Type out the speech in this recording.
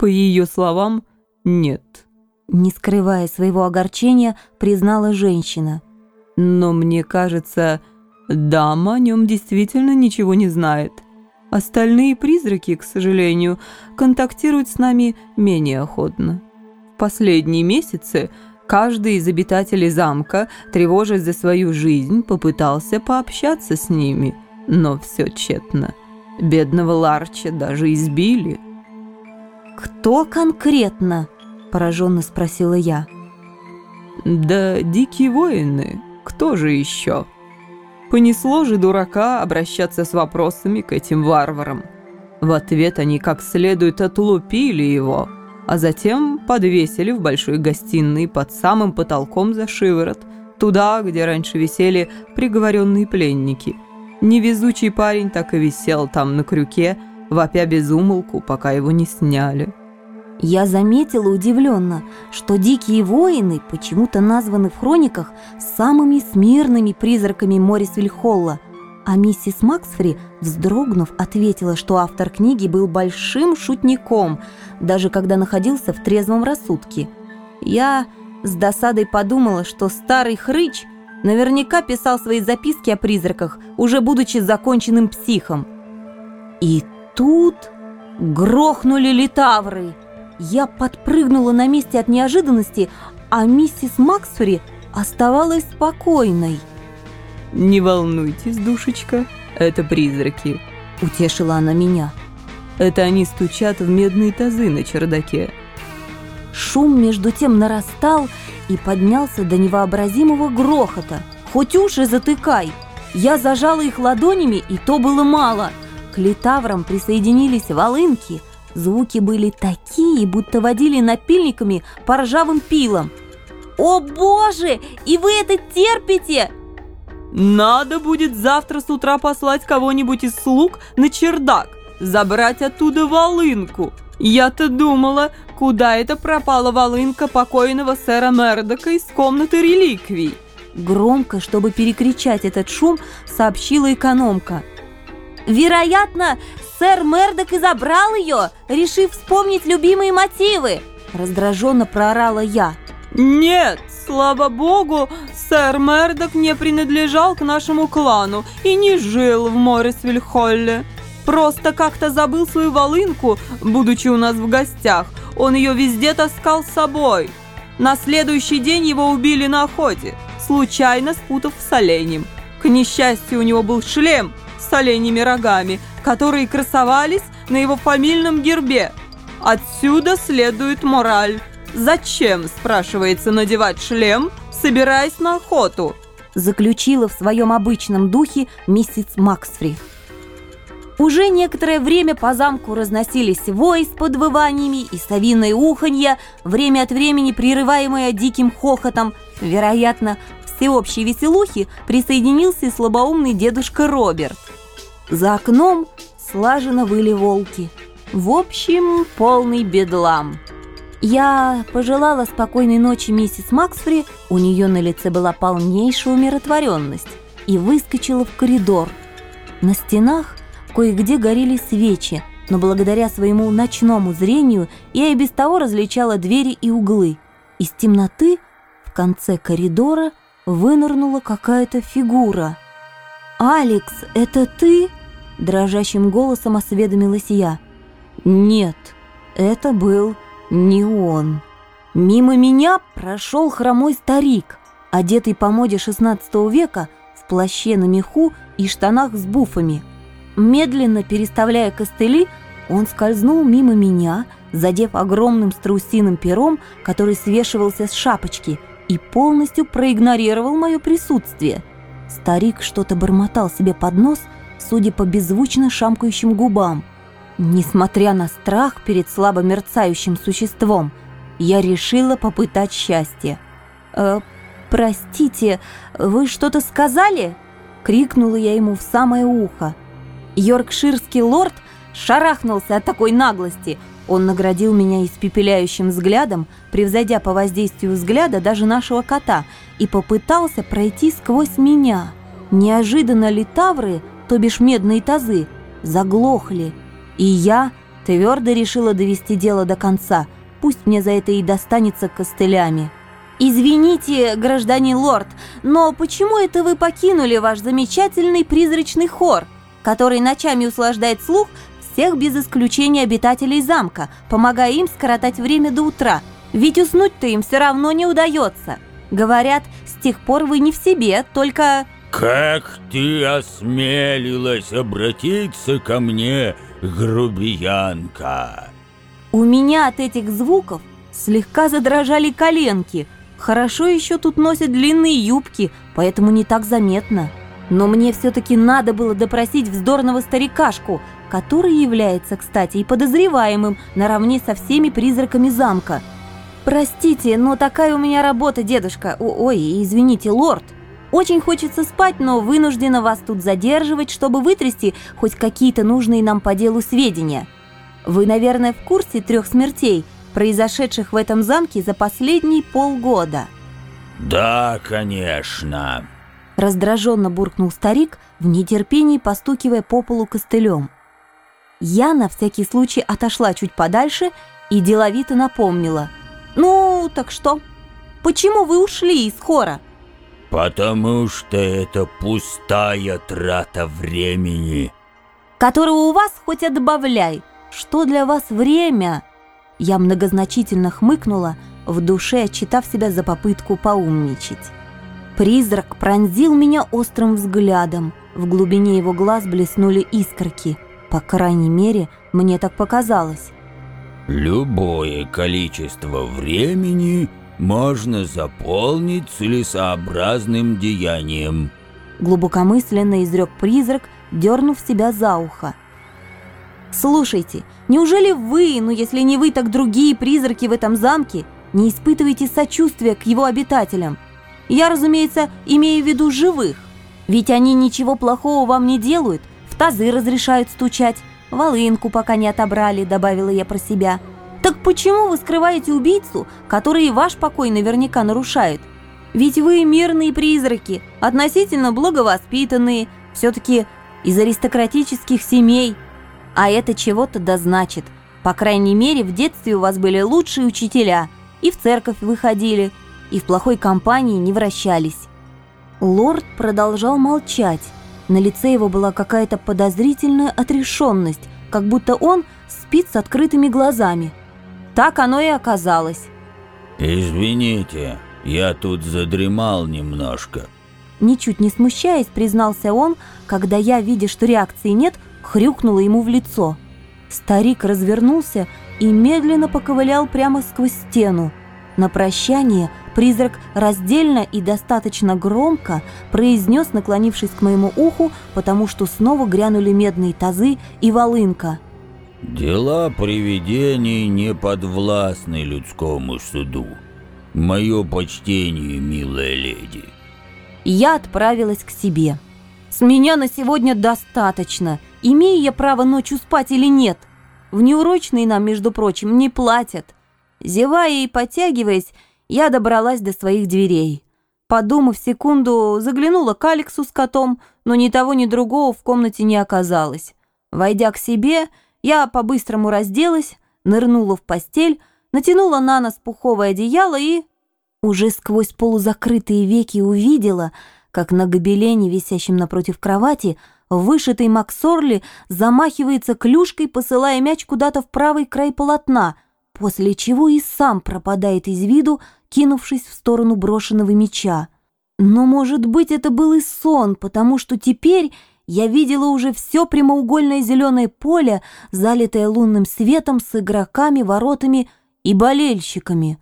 По ее словам, нет. Не скрывая своего огорчения, признала женщина. Но мне кажется, дама о нем действительно ничего не знает. Остальные призраки, к сожалению, контактируют с нами менее охотно. В последние месяцы каждый из обитателей замка, тревожась за свою жизнь, попытался пообщаться с ними, но все тщетно. Бедного Ларча даже избили. «Кто конкретно?» – пораженно спросила я. «Да дикие воины, кто же еще?» Понесло же дурака обращаться с вопросами к этим варварам. В ответ они как следует отлупили его, а затем подвесили в большой гостиной под самым потолком за шиворот, туда, где раньше висели приговоренные пленники. Невезучий парень так и висел там на крюке, вопя без умолку, пока его не сняли. Я заметила удивленно, что дикие воины почему-то названы в хрониках самыми смирными призраками Моррисвиль-Холла, а миссис Максфри, вздрогнув, ответила, что автор книги был большим шутником, даже когда находился в трезвом рассудке. Я с досадой подумала, что старый хрыч наверняка писал свои записки о призраках, уже будучи законченным психом. И тут грохнули литавры – я подпрыгнула на месте от неожиданности, а миссис Максфри оставалась спокойной. «Не волнуйтесь, душечка, это призраки», — утешила она меня. «Это они стучат в медные тазы на чердаке». Шум между тем нарастал и поднялся до невообразимого грохота. «Хоть уши затыкай!» Я зажала их ладонями, и то было мало. К литаврам присоединились волынки — Звуки были такие, будто водили напильниками по ржавым пилам. «О боже! И вы это терпите!» «Надо будет завтра с утра послать кого-нибудь из слуг на чердак, забрать оттуда волынку. Я-то думала, куда это пропала волынка покойного сэра Мердока из комнаты реликвий». Громко, чтобы перекричать этот шум, сообщила экономка. «Вероятно, Сэр Мердок и забрал ее, решив вспомнить любимые мотивы!» Раздраженно проорала я. «Нет, слава богу, сэр Мердок не принадлежал к нашему клану и не жил в Моррисвиль-Холле. Просто как-то забыл свою волынку, будучи у нас в гостях. Он ее везде таскал с собой. На следующий день его убили на охоте, случайно спутав с оленем. К несчастью, у него был шлем с оленями рогами, которые красовались на его фамильном гербе. Отсюда следует мораль. Зачем, спрашивается, надевать шлем, собираясь на охоту? Заключила в своем обычном духе миссис Максфри. Уже некоторое время по замку разносились вой с подвываниями и совиное уханье, время от времени прерываемое диким хохотом. Вероятно, всеобщей веселухе присоединился и слабоумный дедушка Роберт. За окном слаженно выли волки. В общем, полный бедлам. Я пожелала спокойной ночи миссис Максфри, у нее на лице была полнейшая умиротворенность, и выскочила в коридор. На стенах кое-где горели свечи, но благодаря своему ночному зрению я и без того различала двери и углы. Из темноты в конце коридора вынырнула какая-то фигура. «Алекс, это ты?» Дрожащим голосом осведомилась я. Нет, это был не он. Мимо меня прошел хромой старик, одетый по моде XVI века в плаще на меху и штанах с буфами. Медленно переставляя костыли, он скользнул мимо меня, задев огромным страусиным пером, который свешивался с шапочки, и полностью проигнорировал мое присутствие. Старик что-то бормотал себе под нос, судя по беззвучно шамкающим губам. Несмотря на страх перед слабо мерцающим существом, я решила попытать счастье. «Э, «Простите, вы что-то сказали?» — крикнула я ему в самое ухо. Йоркширский лорд шарахнулся от такой наглости. Он наградил меня испепеляющим взглядом, превзойдя по воздействию взгляда даже нашего кота, и попытался пройти сквозь меня. Неожиданно литавры то бишь медные тазы, заглохли, и я, Твердо решила довести дело до конца. Пусть мне за это и достанется костылями. «Извините, гражданин лорд, но почему это вы покинули ваш замечательный призрачный хор, который ночами услаждает слух всех без исключения обитателей замка, помогая им скоротать время до утра? Ведь уснуть-то им все равно не удается. Говорят, с тех пор вы не в себе, только...» «Как ты осмелилась обратиться ко мне, грубиянка?» У меня от этих звуков слегка задрожали коленки – Хорошо еще тут носят длинные юбки, поэтому не так заметно. Но мне все-таки надо было допросить вздорного старикашку, который является, кстати, и подозреваемым наравне со всеми призраками замка. «Простите, но такая у меня работа, дедушка. О Ой, извините, лорд. Очень хочется спать, но вынуждена вас тут задерживать, чтобы вытрясти хоть какие-то нужные нам по делу сведения. Вы, наверное, в курсе трех смертей – произошедших в этом замке за последние полгода. «Да, конечно», — раздраженно буркнул старик, в нетерпении постукивая по полу костылем. Я на всякий случай отошла чуть подальше и деловито напомнила. «Ну, так что? Почему вы ушли из хора?» «Потому что это пустая трата времени». «Которого у вас хоть отбавляй. Что для вас время?» Я многозначительно хмыкнула, в душе отчитав себя за попытку поумничать. Призрак пронзил меня острым взглядом. В глубине его глаз блеснули искорки. По крайней мере, мне так показалось. «Любое количество времени можно заполнить целесообразным деянием», глубокомысленно изрек призрак, дернув себя за ухо. Слушайте, неужели вы, ну если не вы, так другие призраки в этом замке, не испытываете сочувствия к его обитателям? Я, разумеется, имею в виду живых. Ведь они ничего плохого вам не делают, в тазы разрешают стучать, волынку пока не отобрали, добавила я про себя. Так почему вы скрываете убийцу, который ваш покой наверняка нарушает? Ведь вы мирные призраки, относительно благовоспитанные, все-таки из аристократических семей – а это чего-то да значит. По крайней мере, в детстве у вас были лучшие учителя, и в церковь выходили, и в плохой компании не вращались. Лорд продолжал молчать. На лице его была какая-то подозрительная отрешенность, как будто он спит с открытыми глазами. Так оно и оказалось. «Извините, я тут задремал немножко». Ничуть не смущаясь, признался он, когда я, видя, что реакции нет, хрюкнула ему в лицо. Старик развернулся и медленно поковылял прямо сквозь стену. На прощание призрак раздельно и достаточно громко произнес, наклонившись к моему уху, потому что снова грянули медные тазы и волынка. «Дела привидений не подвластны людскому суду. Мое почтение, милая леди». Я отправилась к себе. «С меня на сегодня достаточно», Имею я право ночью спать или нет? В неурочные нам, между прочим, не платят. Зевая и подтягиваясь, я добралась до своих дверей. Подумав секунду, заглянула к Алексу с котом, но ни того, ни другого в комнате не оказалось. Войдя к себе, я по-быстрому разделась, нырнула в постель, натянула на нос пуховое одеяло и... Уже сквозь полузакрытые веки увидела, как на гобелене, висящем напротив кровати, Вышитый Максорли замахивается клюшкой, посылая мяч куда-то в правый край полотна, после чего и сам пропадает из виду, кинувшись в сторону брошенного мяча. Но, может быть, это был и сон, потому что теперь я видела уже все прямоугольное зеленое поле, залитое лунным светом с игроками, воротами и болельщиками.